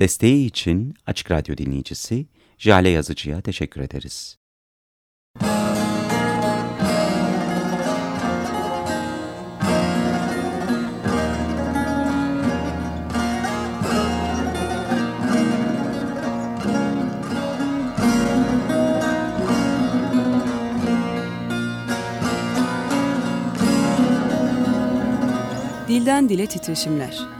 Desteği için Açık Radyo dinleyicisi Jale Yazıcı'ya teşekkür ederiz. Dilden Dile Titreşimler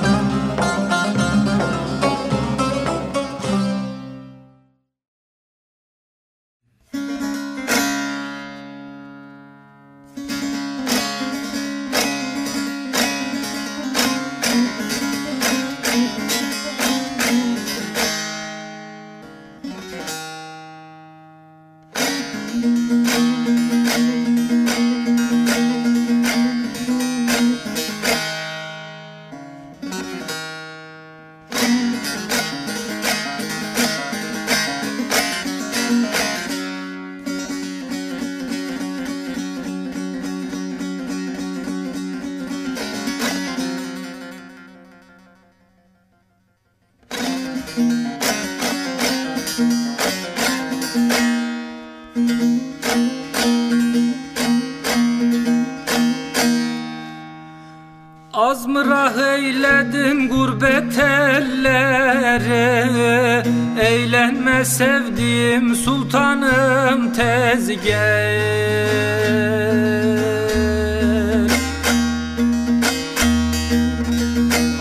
Sevdiğim sultanım tez gel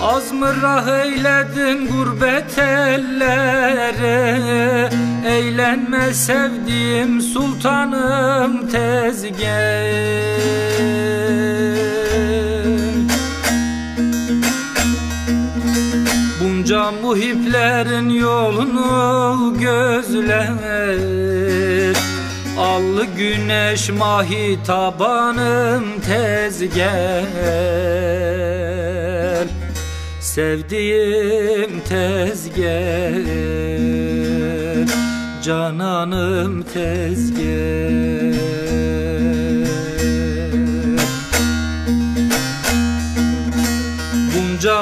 Az mırah eyledin gurbet ellere. Eğlenme sevdiğim sultanım tez gel muhiplerin yolunu gözler. Allı güneş mahi tabanım tez gel Sevdiğim tez gel Cananım tez gel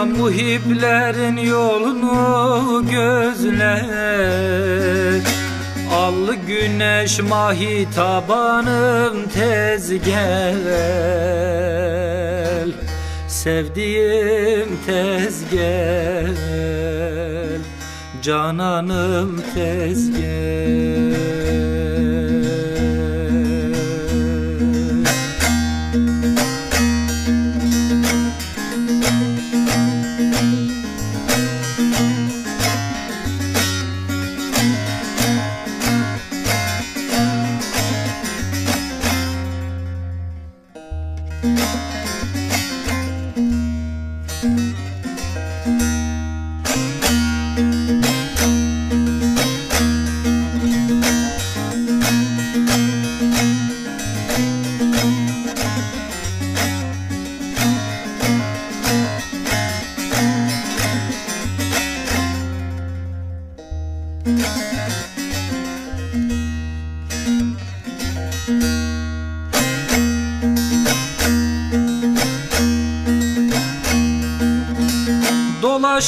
muhiplerin yolunu gözler. Allı güneş mahi tabanım tez gel Sevdiğim tez gel Cananım tez gel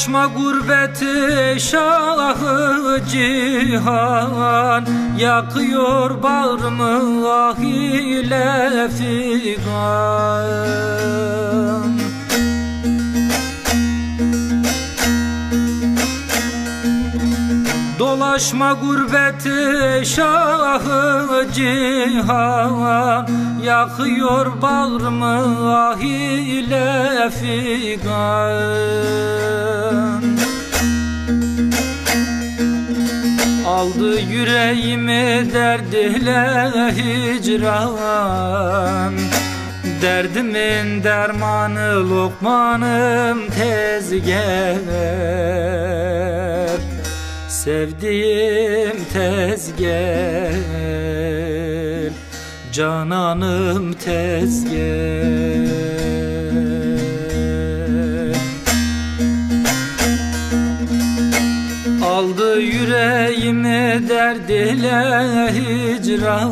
Dolaşma gurbeti şahı cihan. Yakıyor bağrımı ah ile figan. Dolaşma gurbeti şahı cihan Yakıyor bağrımı ah ile figan. Aldı yüreğimi derdiyle hicran. Derdimin dermanı lokmanım tez Sevdiğim tez Cananım tez gel Aldı yüreğimi derd ile hicran.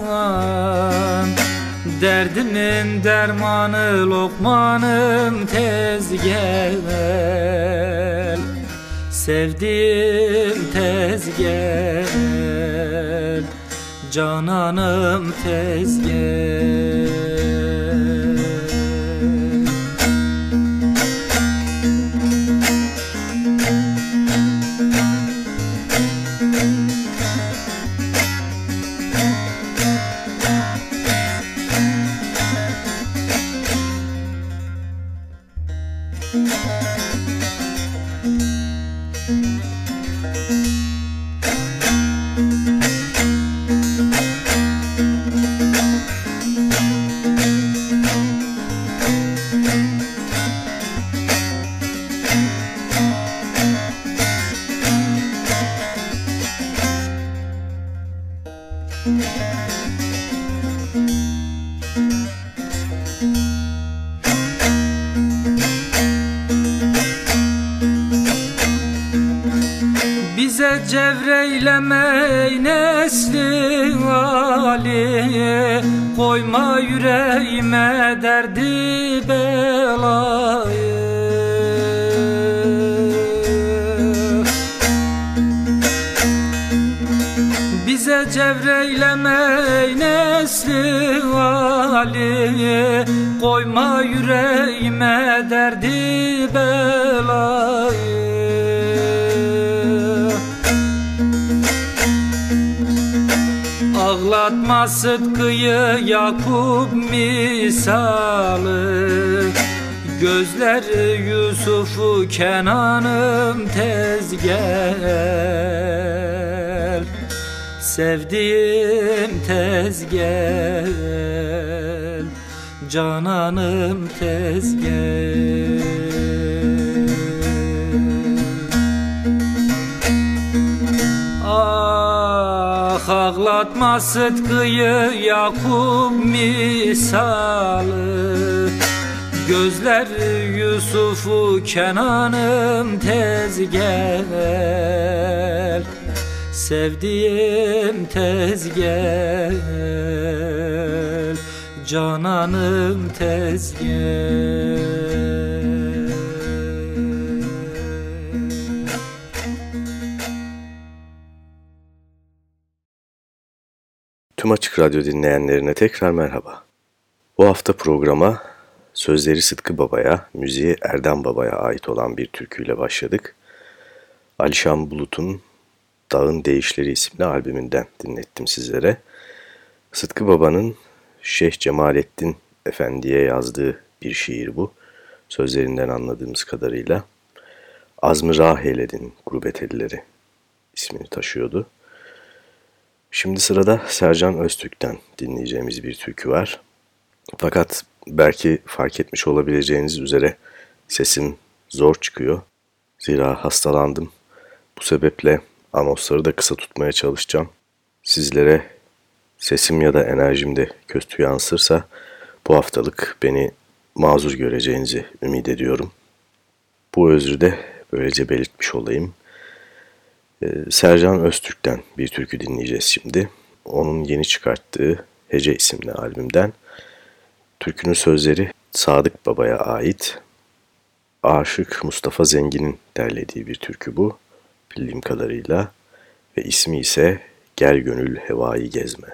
Derdimin dermanı lokmanım tez gel Sevdiğim Cananım tez gel gel. Ah ağlatma Sıtkı'yı Yakup misalı. Gözleri Yusuf'u Kenan'ım tez gel. Sevdiğim tez Cananım tez gel Tüm Açık Radyo dinleyenlerine tekrar merhaba. Bu hafta programa sözleri Sıtkı Baba'ya, müziği Erdem Baba'ya ait olan bir türküyle başladık. Alişan Bulut'un Dağın Değişleri isimli albümünden dinlettim sizlere. Sıtkı Baba'nın Şeyh Cemalettin Efendi'ye yazdığı bir şiir bu. Sözlerinden anladığımız kadarıyla. Azmı Rah eyledin gurbet elleri ismini taşıyordu. Şimdi sırada Sercan Öztürk'ten dinleyeceğimiz bir türkü var. Fakat belki fark etmiş olabileceğiniz üzere sesim zor çıkıyor. Zira hastalandım. Bu sebeple anonsları da kısa tutmaya çalışacağım. Sizlere sesim ya da enerjim de kötü yansırsa bu haftalık beni mazur göreceğinizi ümit ediyorum. Bu özrü de böylece belirtmiş olayım. Ee, Sercan Öztürk'ten bir türkü dinleyeceğiz şimdi. Onun yeni çıkarttığı Hece isimli albümden. Türkünün sözleri Sadık Baba'ya ait. Aşık Mustafa Zengin'in derlediği bir türkü bu bildiğim kadarıyla ve ismi ise Gel Gönül Hevayı Gezme.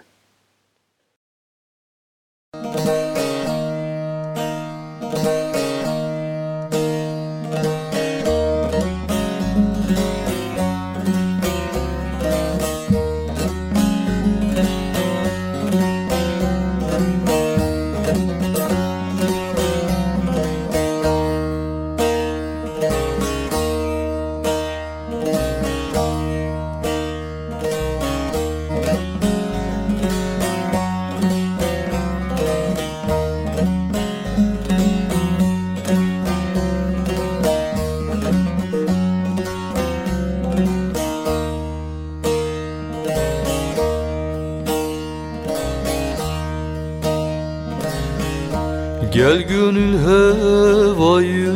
Gönül hevayı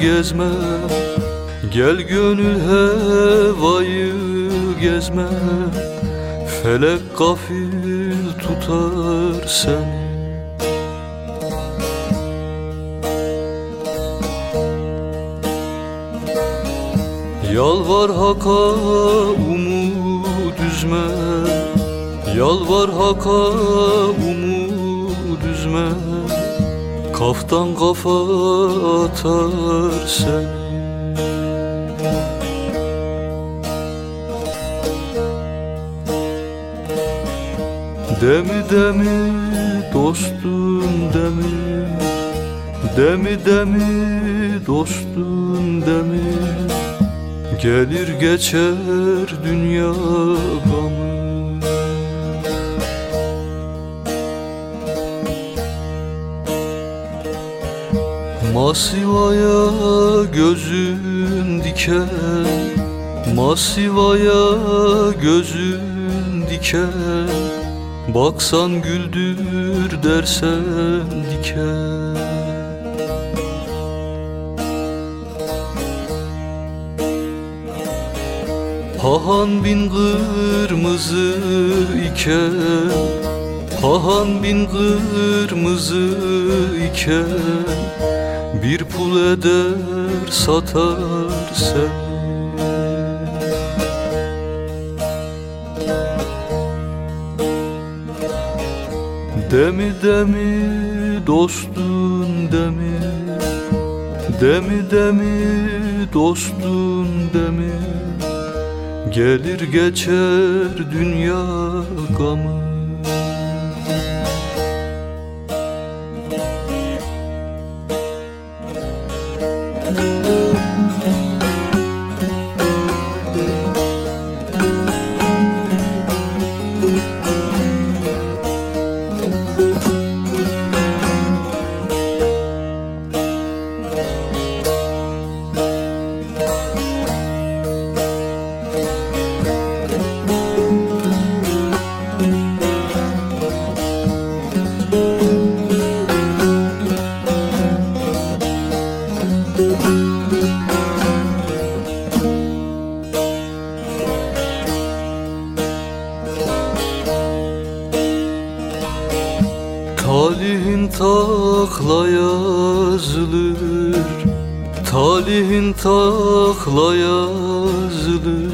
gezme. Gel gönül hevayı gezme. Felek gafil tutar seni. Yalvar haka umut üzme. Yalvar haka umut üzme Kaftan kafa atar seni Demi demi dostum demi. Demi demi dostum demi. Gelir geçer dünya gamı Masivaya gözün diken Masivaya gözün diken Baksan güldür dersen diken Pahan bin kırmızı iken Pahan bin kırmızı iken Bir pul eder satar sen Demi demi dostun demi. Demi demi dostun demi. Gelir geçer dünya gamı takla yazılır. Talihin takla yazılır.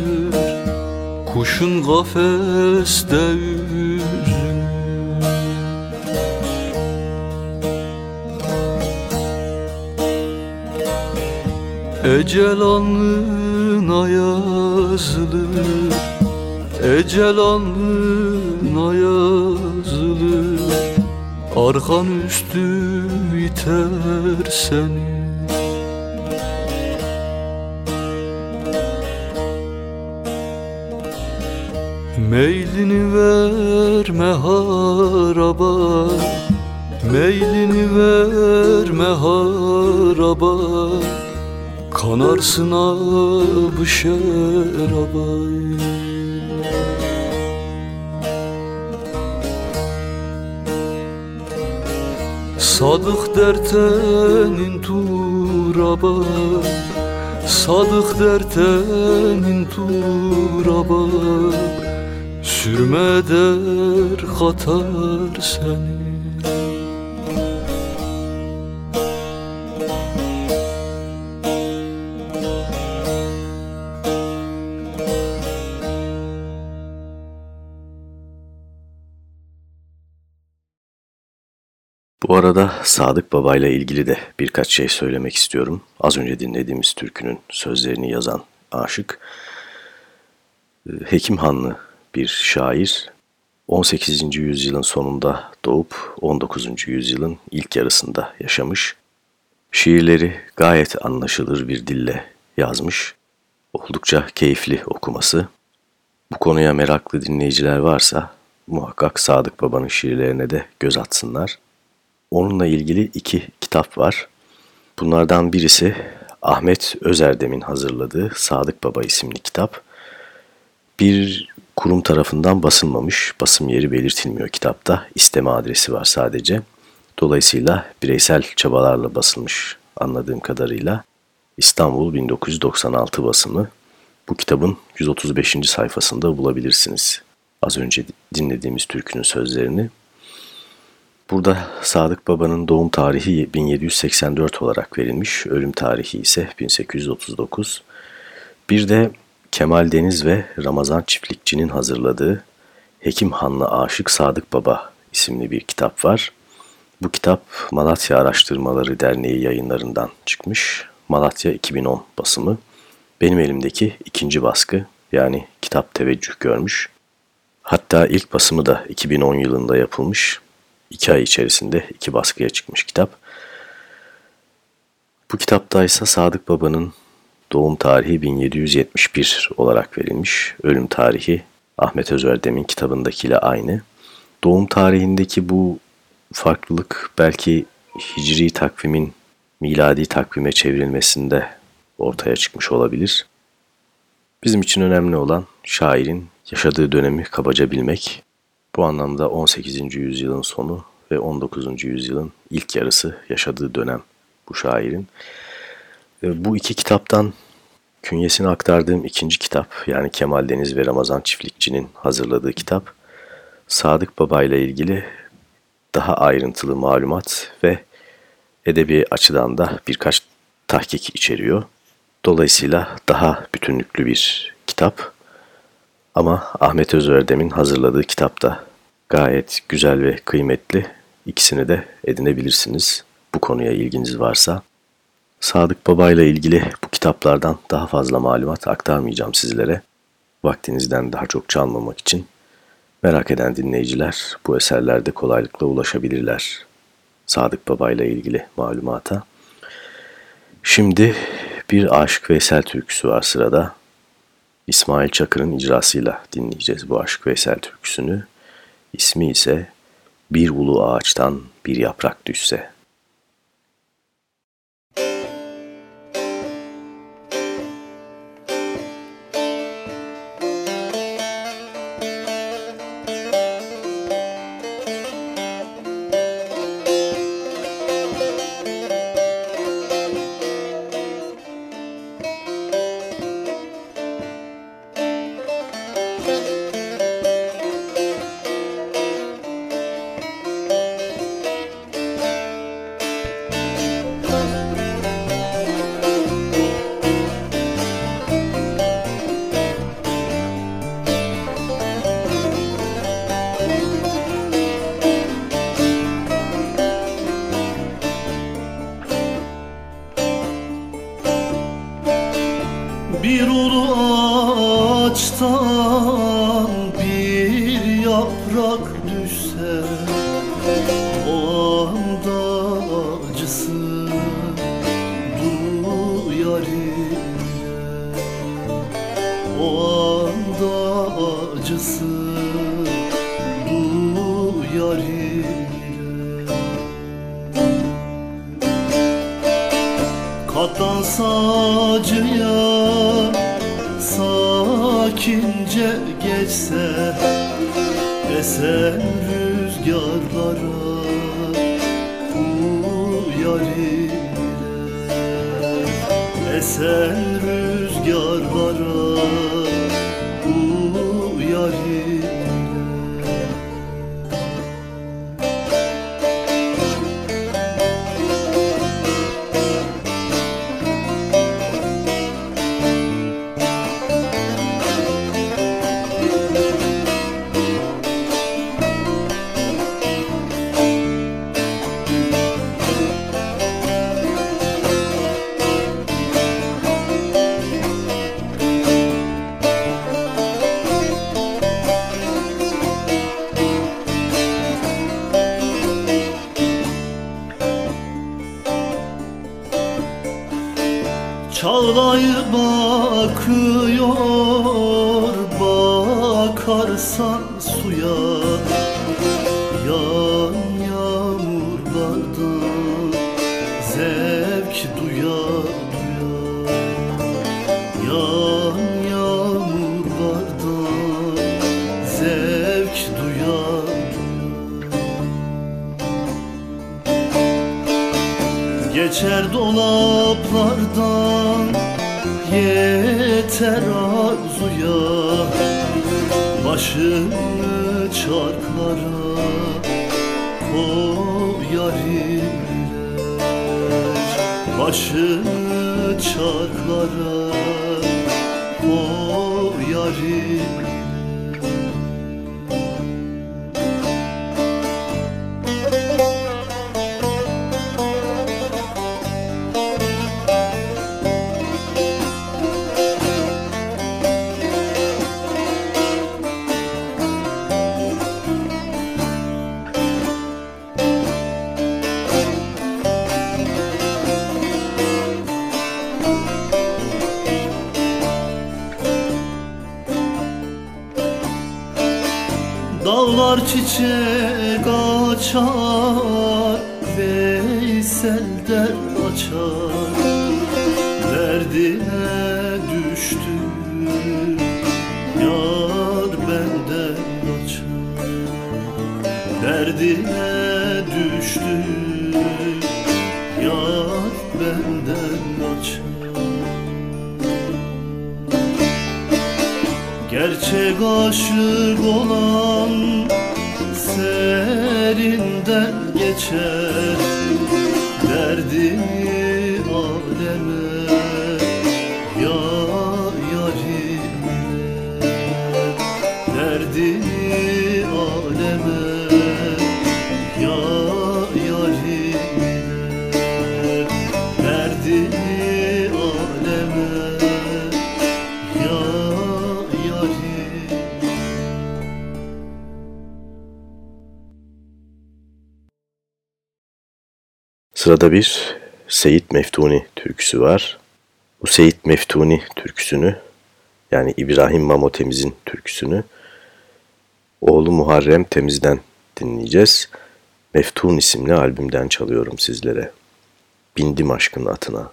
Kuşun kafeste üzüm Ecel alnına yazılır. Ecel alnına yazılır Arkan üstü iter seni. Meylini verme haraba. Meylini verme haraba. Kanarsın ab şerabay Sadık dertenin turaba Sadık dertenin turaba Sürme der katar seni arada Sadık Baba ile ilgili de birkaç şey söylemek istiyorum. Az önce dinlediğimiz türkünün sözlerini yazan aşık e, Hekim Hanlı bir şair. 18. yüzyılın sonunda doğup 19. yüzyılın ilk yarısında yaşamış. Şiirleri gayet anlaşılır bir dille yazmış. Oldukça keyifli okuması. Bu konuya meraklı dinleyiciler varsa muhakkak Sadık Baba'nın şiirlerine de göz atsınlar. Onunla ilgili iki kitap var. Bunlardan birisi Ahmet Özerdem'in hazırladığı Sadık Baba isimli kitap. Bir kurum tarafından basılmamış, basım yeri belirtilmiyor kitapta. İsteme adresi var sadece. Dolayısıyla bireysel çabalarla basılmış anladığım kadarıyla. İstanbul 1996 basımı bu kitabın 135. sayfasında bulabilirsiniz. Az önce dinlediğimiz türkünün sözlerini. Burada Sadık Baba'nın doğum tarihi 1784 olarak verilmiş, ölüm tarihi ise 1839. Bir de Kemal Deniz ve Ramazan Çiftlikçi'nin hazırladığı Hekim Hanlı Aşık Sadık Baba isimli bir kitap var. Bu kitap Malatya Araştırmaları Derneği yayınlarından çıkmış. Malatya 2010 basımı. Benim elimdeki ikinci baskı yani kitap teveccüh görmüş. Hatta ilk basımı da 2010 yılında yapılmış. İki ay içerisinde iki baskıya çıkmış kitap. Bu kitapta ise Sadık Baba'nın doğum tarihi 1771 olarak verilmiş. Ölüm tarihi Ahmet Özerdem'in kitabındakiyle aynı. Doğum tarihindeki bu farklılık belki hicri takvimin miladi takvime çevrilmesinde ortaya çıkmış olabilir. Bizim için önemli olan şairin yaşadığı dönemi kabaca bilmek. Bu anlamda 18. yüzyılın sonu ve 19. yüzyılın ilk yarısı yaşadığı dönem bu şairin. Bu iki kitaptan künyesini aktardığım ikinci kitap yani Kemal Deniz ve Ramazan Çiftlikçi'nin hazırladığı kitap Sadık Baba ile ilgili daha ayrıntılı malumat ve edebi açıdan da birkaç tahkik içeriyor. Dolayısıyla daha bütünlüklü bir kitap. Ama Ahmet Özördem'in hazırladığı kitap da gayet güzel ve kıymetli. İkisini de edinebilirsiniz bu konuya ilginiz varsa. Sadık Baba ile ilgili bu kitaplardan daha fazla malumat aktarmayacağım sizlere. Vaktinizden daha çok çalmamak için merak eden dinleyiciler bu eserlerde kolaylıkla ulaşabilirler. Sadık Baba ile ilgili malumata. Şimdi bir Aşık Veysel türküsü var sırada. İsmail Çakır'ın icrasıyla dinleyeceğiz bu Aşık Veysel türküsünü. İsmi ise Bir Ulu Ağaçtan Bir Yaprak Düşse. Nur ağaçtan sen Geçer dolaplardan Yeter arzuya. Başım Başını çarklara Sırada bir Seyit Meftuni türküsü var. Bu Seyit Meftuni türküsünü yani İbrahim Mamo Temiz'in türküsünü oğlu Muharrem Temiz'den dinleyeceğiz. Meftun isimli albümden çalıyorum sizlere. Bindim aşkın atına.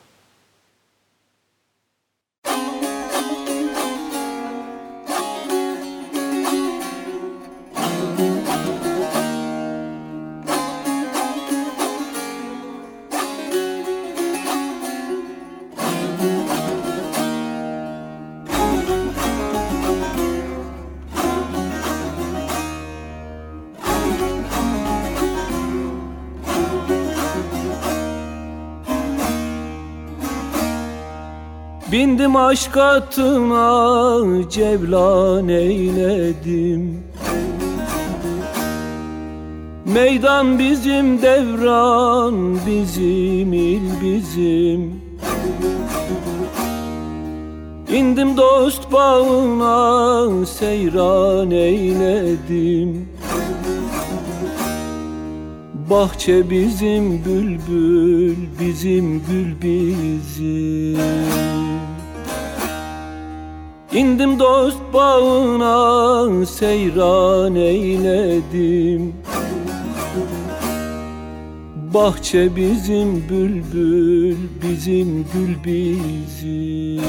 Aşk atına cevlan eyledim. Meydan bizim devran bizim il bizim. İndim dost bağına seyran eyledim. Bahçe bizim bülbül bizim gül bizim İndim dost bağına seyran eyledim. Bahçe bizim bülbül bizim gül bizim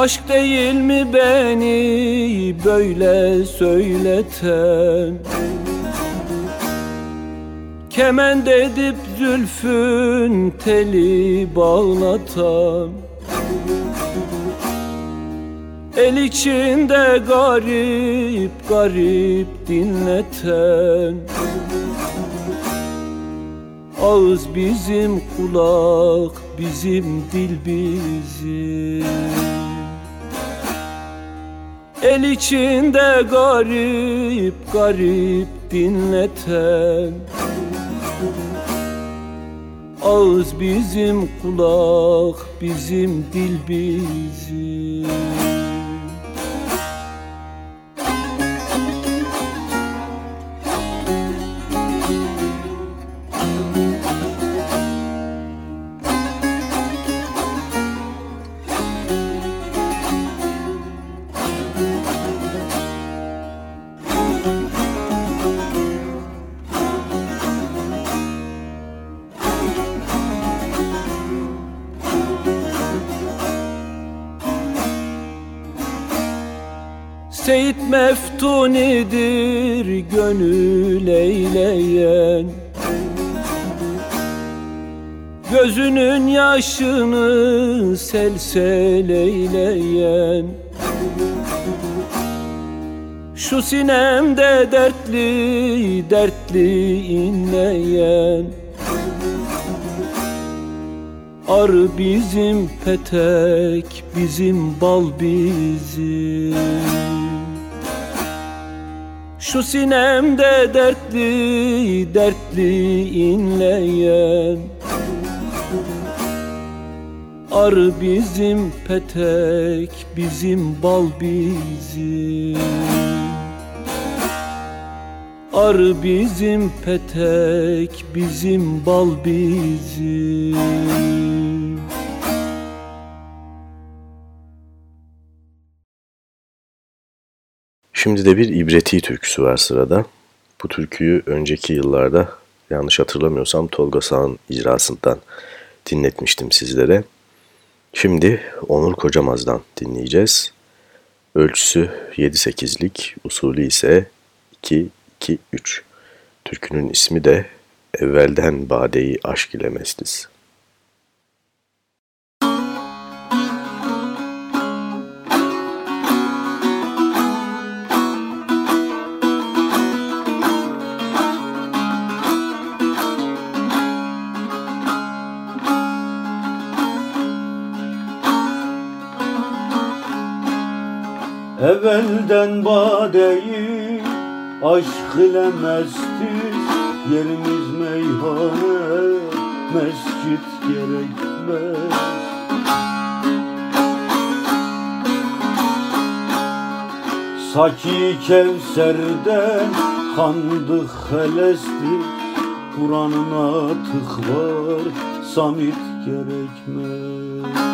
Aşk değil mi beni böyle söyleten? Kement edip zülfün teli bağlatan. El içinde garip garip dinleten. Ağız bizim kulak bizim dil bizim El içinde garip garip dinleten Ağız bizim kulak bizim dil bizim Seyit meftunidir gönül eyleyen. Gözünün yaşını selsel eyleyen. Şu sinemde dertli dertli inleyen. Ar bizim petek bizim bal bizim Şu sinemde dertli dertli inleyen. Ar bizim petek bizim bal bizim. Ar bizim petek bizim bal bizim Şimdi de bir İbreti türküsü var sırada. Bu türküyü önceki yıllarda yanlış hatırlamıyorsam Tolga Sağ'ın icrasından dinletmiştim sizlere. Şimdi Onur Kocamaz'dan dinleyeceğiz. Ölçüsü 7-8'lik, usulü ise 2-2-3. Türkünün ismi de Evvelden Badeyi Aşk ile Meslis. Evvelden badeyi aşk ile mestiz Yerimiz meyhane mescit gerekmez. Saki Kevser'den kandık helestir. Kur'an'ına tık var samit gerekmez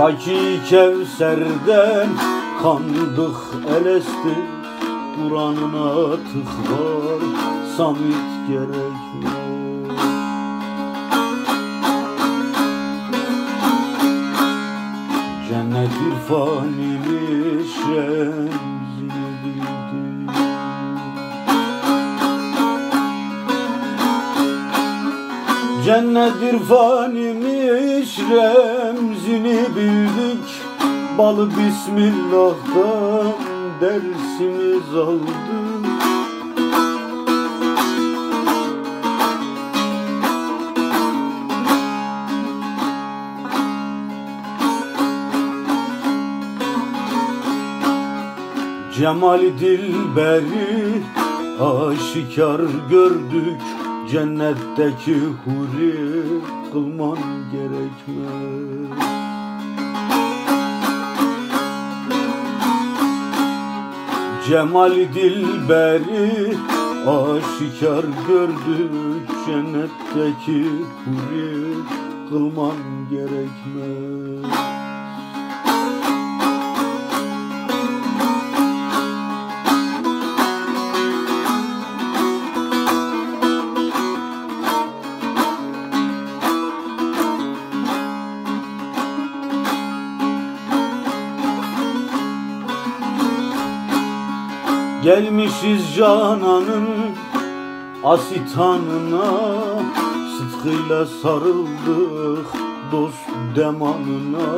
Saki Kevser'den kandık elesti Kur'an'ına tık var samit gerekmez Cennet irfan imiş remzini bildi Cennet irfan imiş remzini bildik Balı Bismillah'tan dersimiz aldık Cemali dilberi aşikar gördük Cennetteki huri kılman gerekmez. Cemali dilberi aşikar gördük Cennetteki huri kılman gerekmez Gelmişiz cananın asitanına Sıtkıyla sarıldık dost demanına.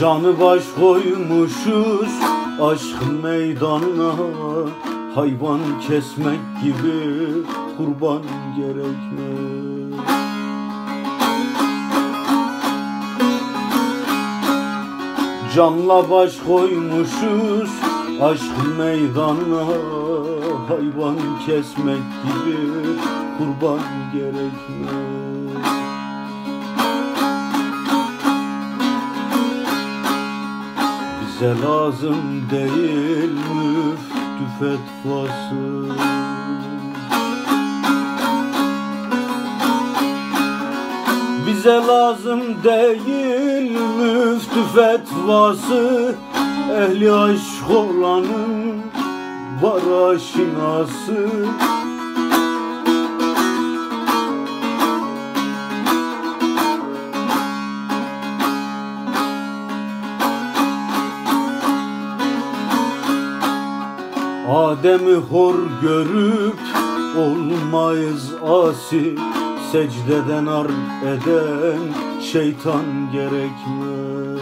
Canı baş koymuşuz aşk meydanına Hayvan kesmek gibi kurban gerekmez Canla baş koymuşuz aşk meydanına Hayvan kesmek gibi kurban gerekmez Bize lazım değil müftü fetvası Bize lazım değil müftü fetvası Ehli aşk olanın var aşinası Adem'i hor görüp olmayız asi Secdeden ar eden şeytan gerekmez.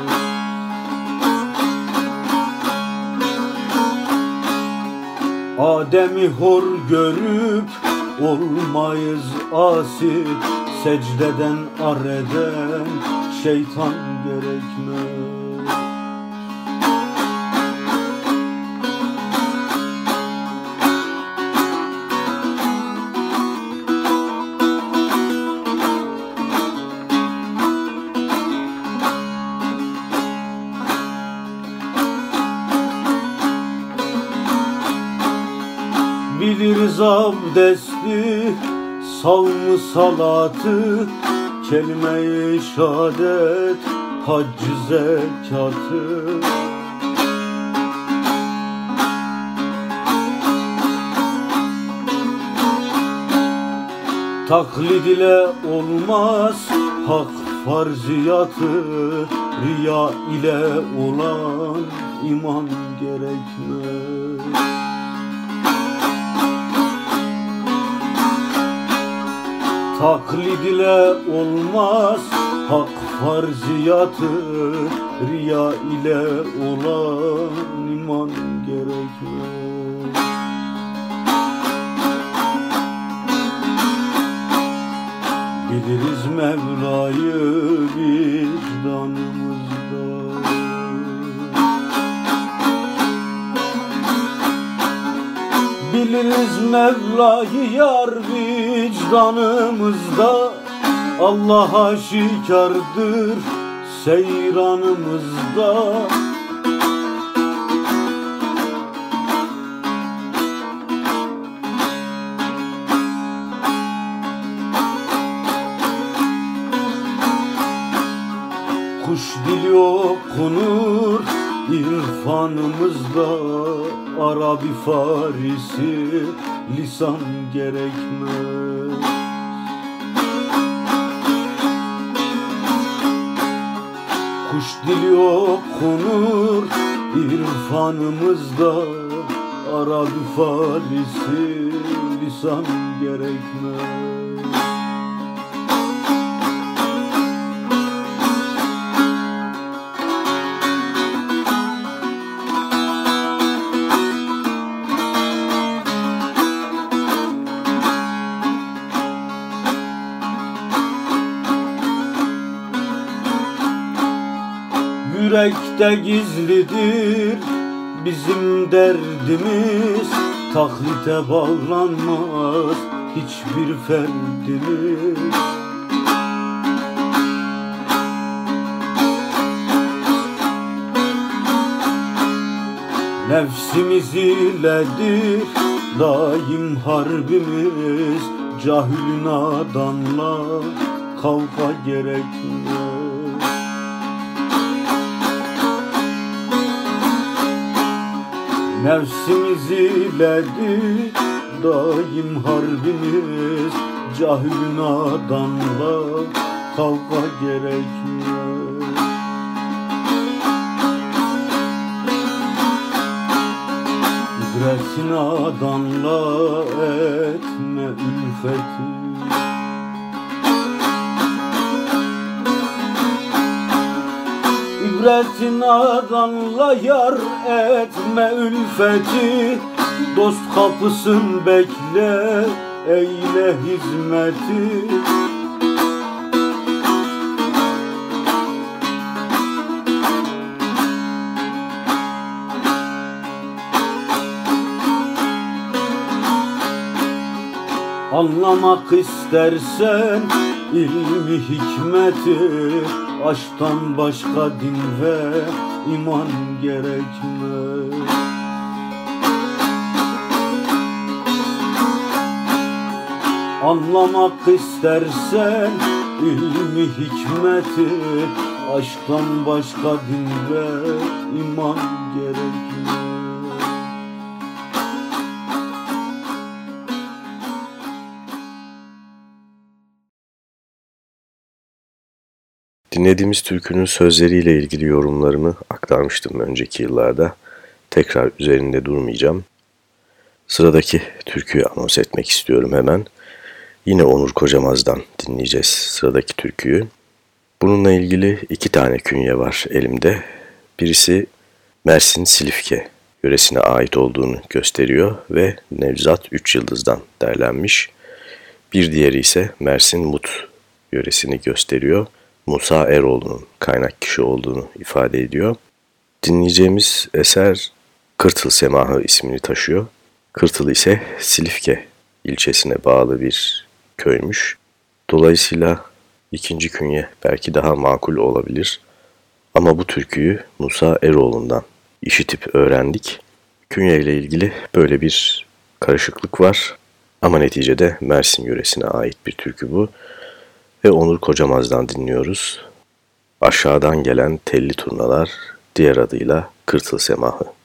Adem'i hor görüp olmayız asi Secdeden ar eden şeytan gerekmez Abdesti, savmı salatı Kelime-i şehadet, haccı zekatı. Taklid ile olmaz hak farziyatı Riya ile olan iman gerekmez Taklid ile olmaz hak farziyatı Riya ile olan iman gerekmez. Biliriz Mevla'yı vicdanımızda Biliriz Mevla'yı yar vicdanımızda. Allah aşikardır seyranımızda. Kuş dili okunur irfanımızda Arabi Farisi lisan gerekmez. Kuş dili okunur irfanımızda. Arabi Farisi lisan gerekmez Yürekte gizlidir bizim derdimiz. Taklite bağlanmaz hiçbir ferdimiz. Nefsimiz iledir daim harbimiz. Cahil nadanla kavga gerekmez Nefsimiz iledir daim harbimiz. Cahil nadanla kavga gerekmez İbretin adanla etme ülfeti İbretin adanla yar etme ülfeti Dost kapısın bekle eyle hizmeti Anlamak istersen ilmi hikmeti Aşktan başka din ve iman gerekmez Anlamak istersen ilmi hikmeti Aşktan başka din ve iman gerekmez Dinlediğimiz türkünün sözleriyle ilgili yorumlarımı aktarmıştım önceki yıllarda. Tekrar üzerinde durmayacağım. Sıradaki türküyü anons etmek istiyorum hemen. Yine Onur Kocamaz'dan dinleyeceğiz sıradaki türküyü. Bununla ilgili iki tane künye var elimde. Birisi Mersin Silifke yöresine ait olduğunu gösteriyor ve Nevzat Üç Yıldız'dan derlenmiş. Bir diğeri ise Mersin Mut yöresini gösteriyor. Musa Eroğlu'nun kaynak kişi olduğunu ifade ediyor. Dinleyeceğimiz eser Kırtıl Semahı ismini taşıyor. Kırtıl ise Silifke ilçesine bağlı bir köymüş. Dolayısıyla ikinci künye belki daha makul olabilir. Ama bu türküyü Musa Eroğlu'ndan işitip öğrendik. Künye ile ilgili böyle bir karışıklık var. Ama neticede Mersin yöresine ait bir türkü bu. Ve Onur Kocamaz'dan dinliyoruz. Aşağıdan gelen telli turnalar, diğer adıyla Kırtıl Semahı.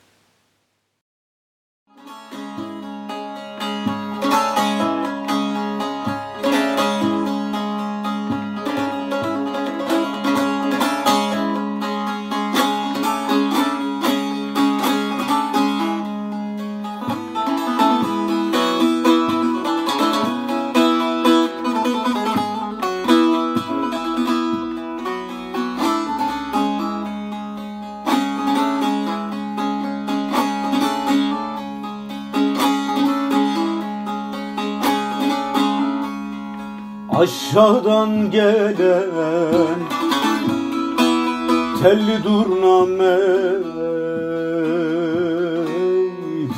Aşağıdan gelen telli durname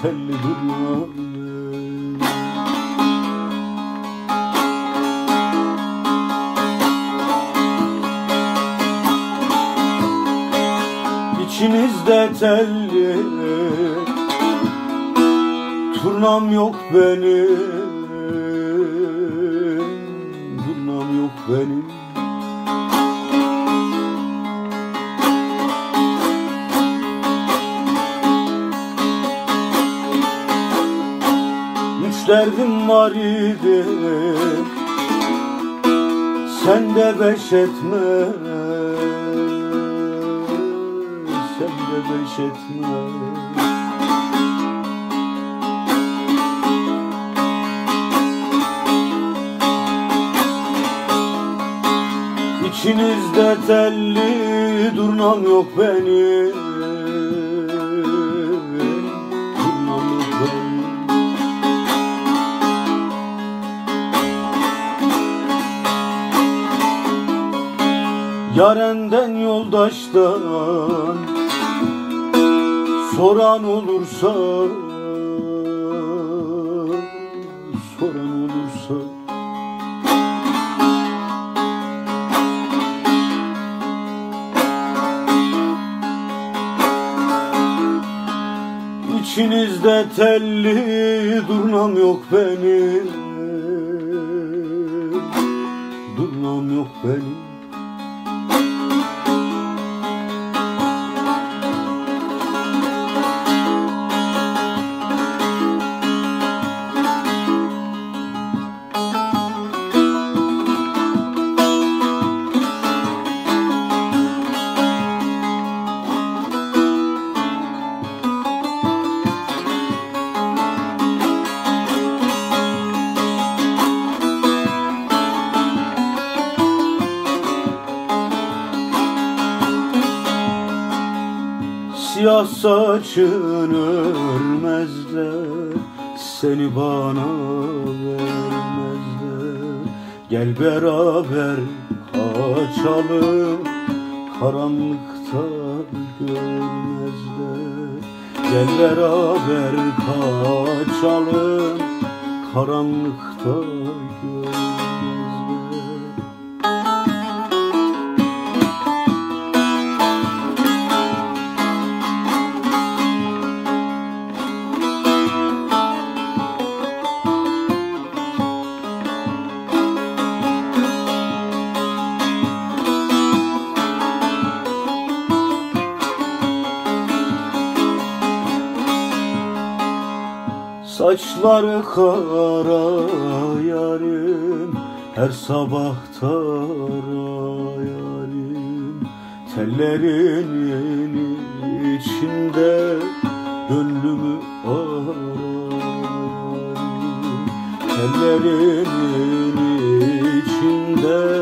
telli durname. İçinizde telli turnam yok benim benim. Üç derdim var idi. Sen de beş etme Sen de beş etme İçinizde telli durnam yok benim. Durnam yok benim. Yarenden yoldaştan Soran olursa Siyah saçın örmezler Seni bana vermezler. Gel beraber kaçalım Karanlıkta görmezler. Gel beraber kaçalım Karanlıkta Saçları kara yarim. Her sabah tara yarim. Tellerin içinde gönlümü arar Tellerin içinde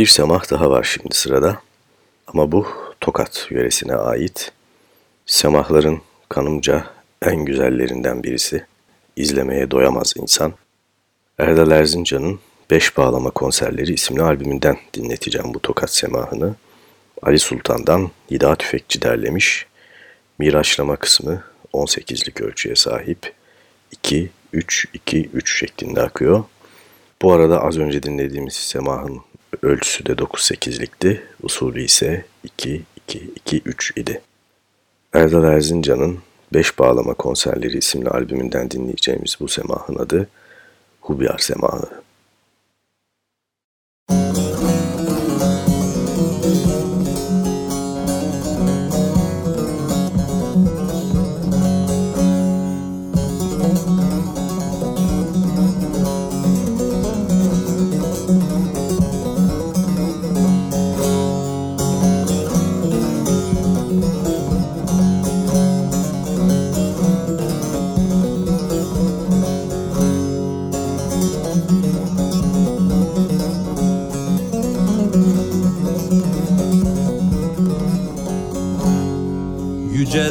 Bir semah daha var şimdi sırada. Ama bu Tokat yöresine ait. Semahların kanımca en güzellerinden birisi. İzlemeye doyamaz insan. Erdal Erzincan'ın Beş Bağlama Konserleri isimli albümünden dinleteceğim bu Tokat semahını. Ali Sultan'dan Nida Tüfekçi derlemiş. Miraçlama kısmı 18'lik ölçüye sahip. 2-3-2-3 şeklinde akıyor. Bu arada az önce dinlediğimiz semahın ölçüsü de 9-8'likti. Usulü ise 2-2-2-3 idi. Erdal Erzincan'ın Beş Bağlama Konserleri isimli albümünden dinleyeceğimiz bu semahın adı Hubiyar Semahı.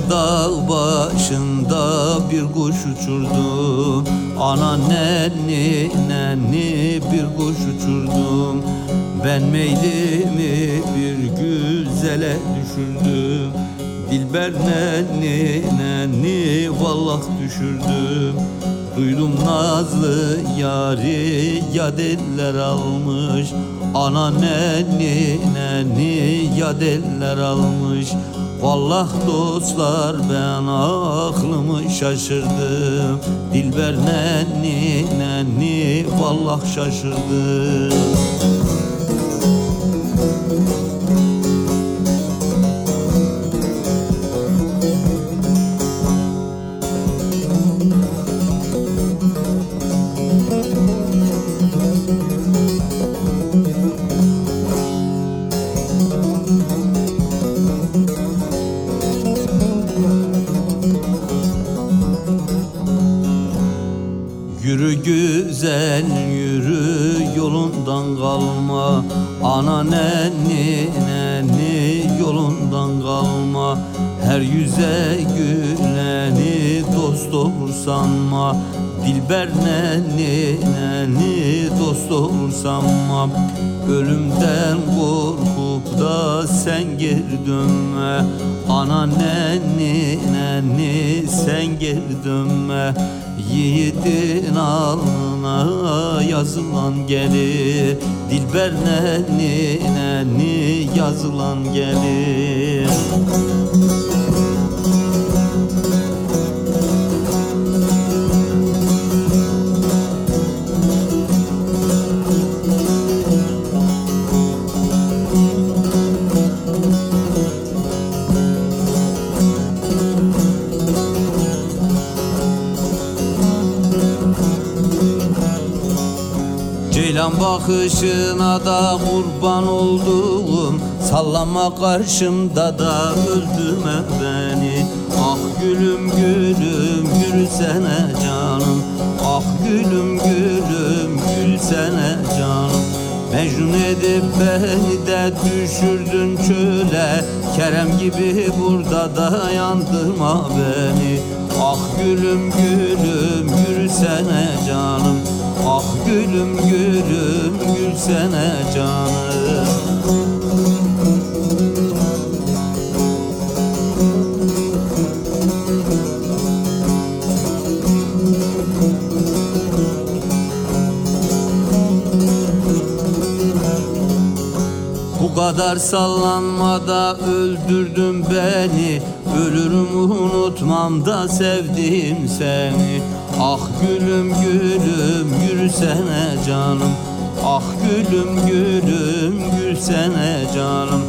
Dağ başında bir kuş uçurdum. Ana nenni nenni bir kuş uçurdum. Ben meylimi bir güzele düşürdüm. Dilber nenni nenni vallah düşürdüm. Duydum nazlı yari yadeller almış. Ana nenni nenni yadeller almış Vallah dostlar ben aklımı şaşırdım. Dilber nenni nenni vallah şaşırdım Dilber nenni nenni yazılan karşımda da öldürme beni. Ah gülüm gülüm gülsene canım. Ah gülüm gülüm gülsene canım. Mecnun edip beni de düşürdün çöle. Kerem gibi burada da yandırma beni. Ah gülüm gülüm gülsene canım. Ah gülüm gülüm gülsene canım kadar sallanma da öldürdün beni. Ölürüm unutmam da sevdim seni. Ah gülüm gülüm gülsene canım. Ah gülüm gülüm gülsene canım.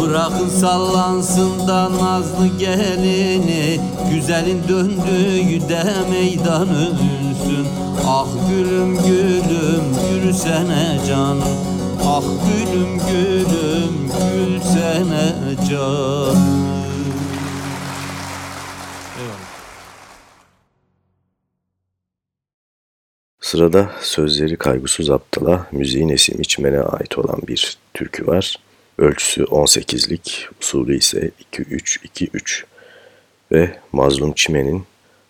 Bırakın sallansın da nazlı gelini. Güzelin döndüğü de meydan övünsün Ah gülüm gülüm yürüsene canım Ah gülüm gülüm gülsene canım Sırada sözleri Kaygısız Aptal'a, müziğin Esim İçmen'e ait olan bir türkü var. Ölçüsü 18'lik, usulü ise 2-3-2-3 ve Mazlum Çimen'in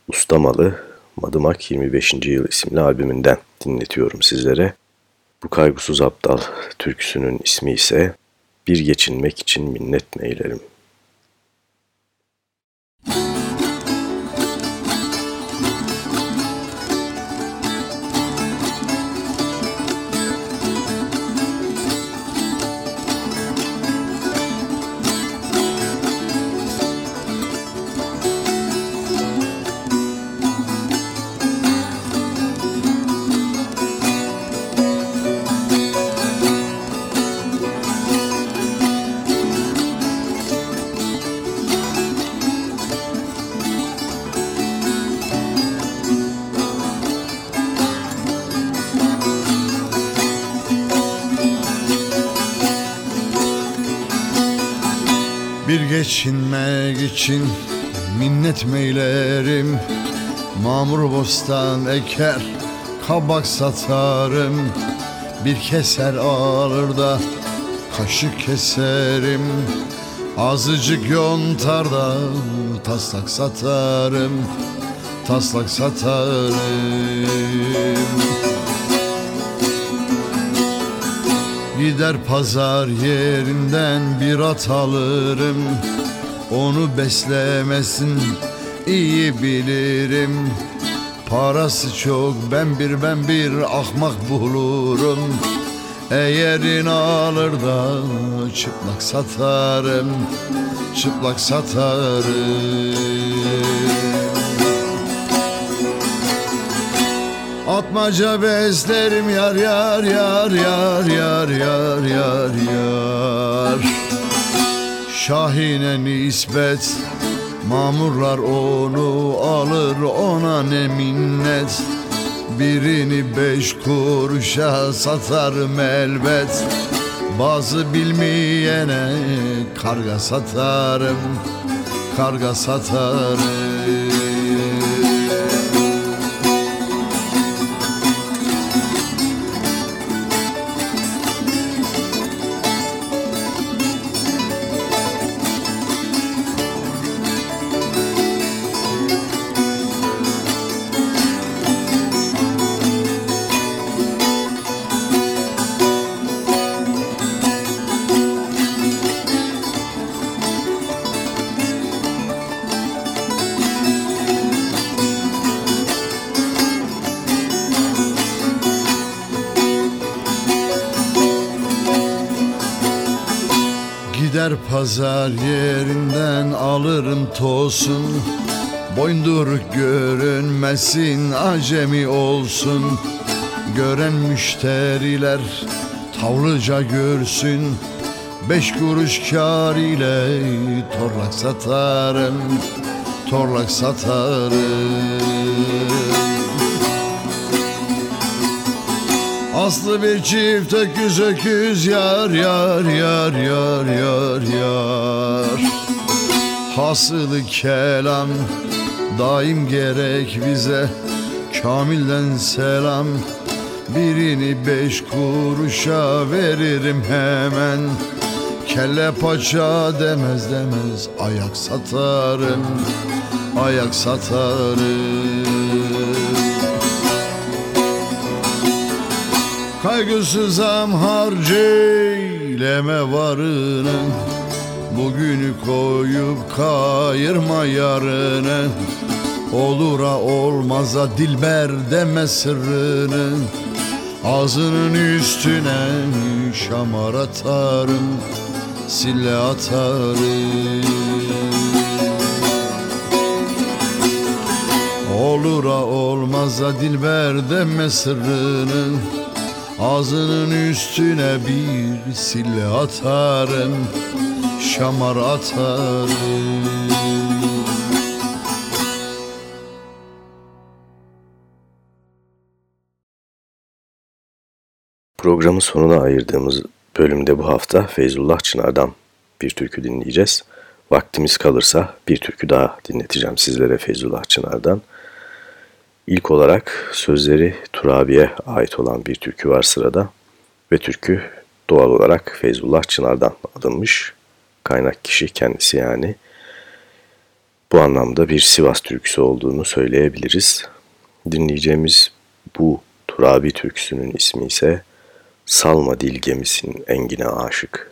Ustamalı Madımak 25. Yıl isimli albümünden dinletiyorum sizlere. Bu Kaygısız Aptal türküsünün ismi ise Bir Geçinmek için Minnet Meylerim. Bir geçinmek için minnet meylerim. Mamur bostan eker kabak satarım. Bir keser alır da kaşık keserim. Azıcık yontar da taslak satarım Taslak satarım Gider pazar yerinden bir at alırım. Onu beslemesin iyi bilirim. Parası çok ben bir ben bir ahmak bulurum. Eğerin alır da çıplak satarım Çıplak satarım Atmaca beslerim yar yar yar yar yar yar yar yar. Şahine nispet Mamurlar onu alır ona ne minnet. Birini beş kuruşa satarım elbet Bazı bilmeyene karga satarım Karga satarım pazar yerinden alırım tosun Boynduruk görünmesin acemi olsun. Gören müşteriler tavlıca görsün. Beş kuruş kar ile torlak satarım Torlak satarım Aslı bir çift öküz öküz yar yar yar yar yar yar. Hasılı kelam daim gerek bize Kamilden selam. Birini beş kuruşa veririm hemen. Kelle paça demez demez Ayak satarım Ayak satarım Kaygısızam harceyleme varını Bugünü koyup kayırma yarını. Olura olmaza dilber deme sırrını Ağzının üstüne şamar atarım Sille atarım. Olura olmaza dilber deme sırrını Ağzının üstüne bir sille atarım şamar atarım Programın sonuna ayırdığımız bölümde bu hafta Feyzullah Çınar'dan bir türkü dinleyeceğiz. Vaktimiz kalırsa bir türkü daha dinleteceğim sizlere Feyzullah Çınar'dan. İlk olarak sözleri Turabi'ye ait olan bir türkü var sırada ve türkü doğal olarak Feyzullah Çınar'dan alınmış. Kaynak kişi kendisi yani. Bu anlamda bir Sivas türküsü olduğunu söyleyebiliriz. Dinleyeceğimiz bu Turabi türküsünün ismi ise Salma dil gemisin engine aşık.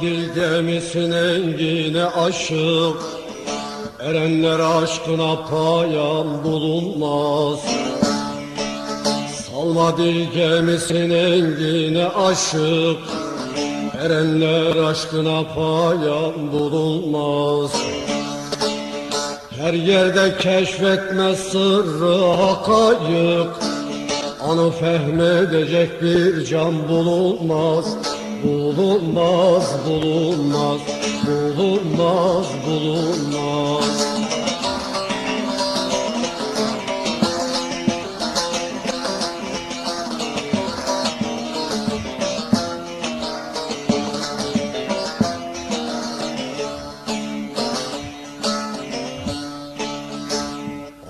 Dil gemisin engine aşık. Erenler aşkına payan bulunmaz. Salma dil gemisin engine aşık. Erenler aşkına payan bulunmaz. Her yerde keşfetme sırrı hakayık. Anı fehmedecek bir can bulunmaz Bulunmaz, bulunmaz, bulunmaz, bulunmaz.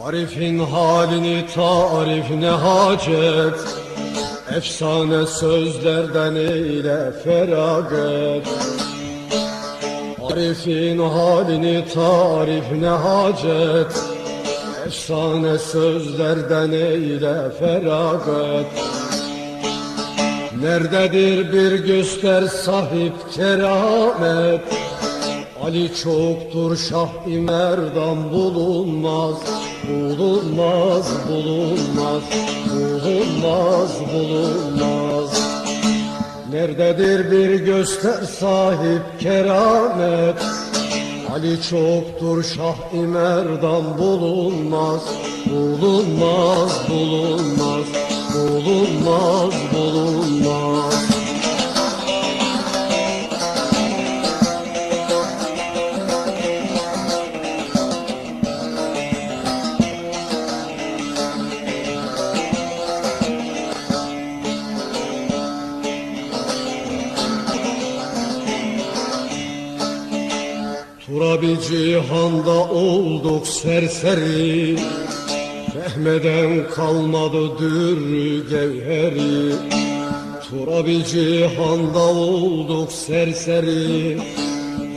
Arif'in halini tarif ne hacet Efsane sözlerden eyle feragat. Arif'in halini tarif ne hacet? Efsane sözlerden eyle feragat. Nerededir bir göster sahip keramet? Ali çoktur şah imerdan bulunmaz Bulunmaz, bulunmaz, bulunmaz, bulunmaz. Nerededir bir göster sahip keramet? Ali çoktur şah imerdan bulunmaz Bulunmaz, bulunmaz, bulunmaz, bulunmaz Tabi cihanda olduk serseri. Fehmeden kalmadı dürrü gevheri. Turabi cihanda olduk serseri.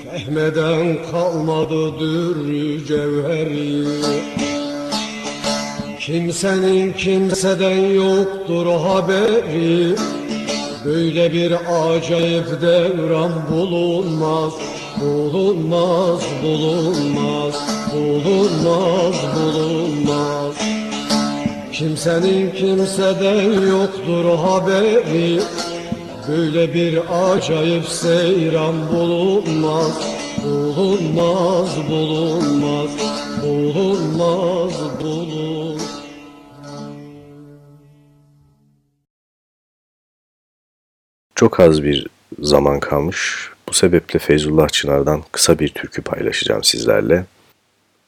Fehmeden kalmadı dürrü cevheri Kimsenin kimseden yoktur haberi. Böyle bir acayip devran bulunmaz Bulunmaz, bulunmaz, bulunmaz, bulunmaz. Kimsenin kimseden yoktur haberi. Böyle bir acayip seyran bulunmaz. Bulunmaz, bulunmaz, bulunmaz, bulunmaz. Çok az bir zaman kalmış. Bu sebeple Feyzullah Çınar'dan kısa bir türkü paylaşacağım sizlerle.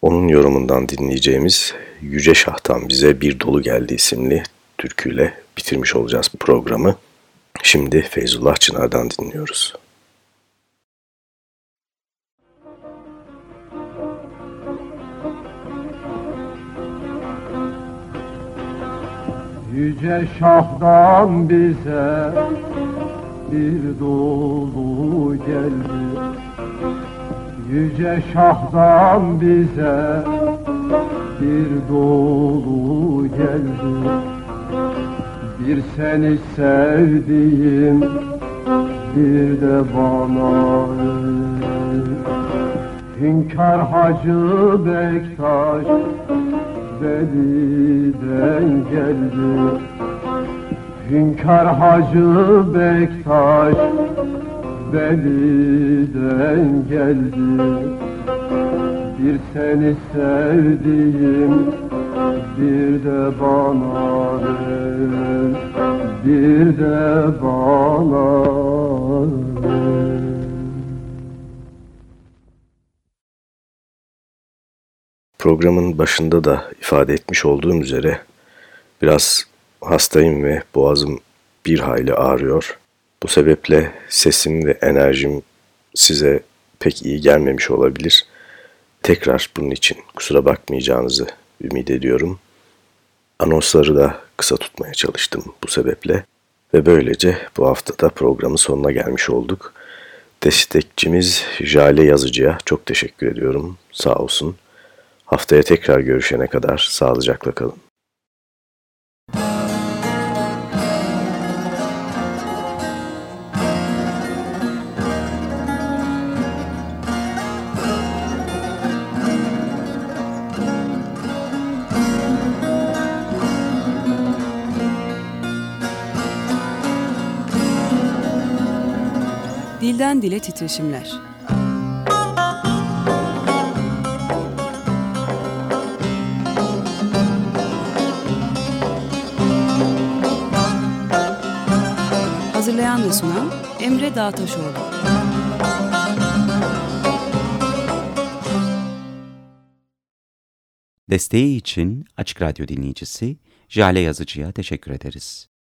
Onun yorumundan dinleyeceğimiz Yüce Şah'tan bize bir dolu geldi isimli türküyle bitirmiş olacağız bu programı. Şimdi Feyzullah Çınar'dan dinliyoruz. Yüce Şah'dan bize bir dolu geldi. Yüce Şah'dan bize bir dolu geldi. Bir seni sevdiğim bir de bana Hünkar Hacı Bektaş Veli'den geldi Hünkar Hacı Bektaş Veli'den geldi. Bir seni sevdiğim bir de bana ver Bir de bana Programın başında da ifade etmiş olduğum üzere biraz hastayım ve boğazım bir hayli ağrıyor. Bu sebeple sesim ve enerjim size pek iyi gelmemiş olabilir. Tekrar bunun için kusura bakmayacağınızı ümit ediyorum. Anonsları da kısa tutmaya çalıştım bu sebeple ve böylece bu hafta da programın sonuna gelmiş olduk. Destekçimiz Jale Yazıcı'ya çok teşekkür ediyorum. Sağ olsun. Haftaya tekrar görüşene kadar sağlıcakla kalın. Dilden Dile Titreşimler Hazırlayan ve sunan Emre Dağtaşoğlu. Desteği için Açık Radyo dinleyicisi Jale Yazıcı'ya teşekkür ederiz.